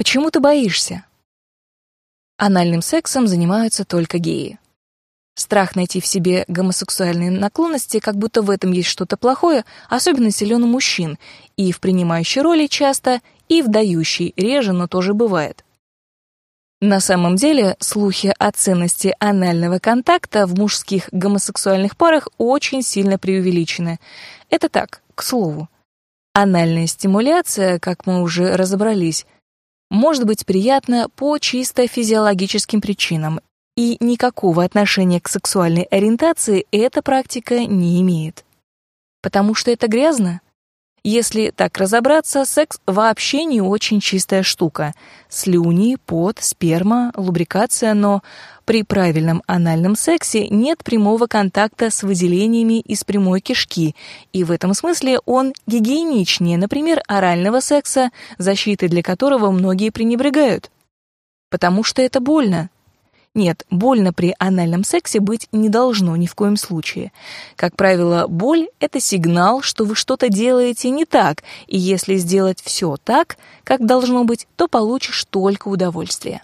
Почему ты боишься? Анальным сексом занимаются только геи. Страх найти в себе гомосексуальные наклонности, как будто в этом есть что-то плохое, особенно силен у мужчин, и в принимающей роли часто, и в дающей реже, но тоже бывает. На самом деле, слухи о ценности анального контакта в мужских гомосексуальных парах очень сильно преувеличены. Это так, к слову. Анальная стимуляция, как мы уже разобрались, может быть приятна по чисто физиологическим причинам и никакого отношения к сексуальной ориентации эта практика не имеет. Потому что это грязно? Если так разобраться, секс вообще не очень чистая штука. Слюни, пот, сперма, лубрикация, но при правильном анальном сексе нет прямого контакта с выделениями из прямой кишки, и в этом смысле он гигиеничнее, например, орального секса, защиты для которого многие пренебрегают. Потому что это больно, нет, больно при анальном сексе быть не должно ни в коем случае. Как правило, боль — это сигнал, что вы что-то делаете не так, и если сделать все так, как должно быть, то получишь только удовольствие.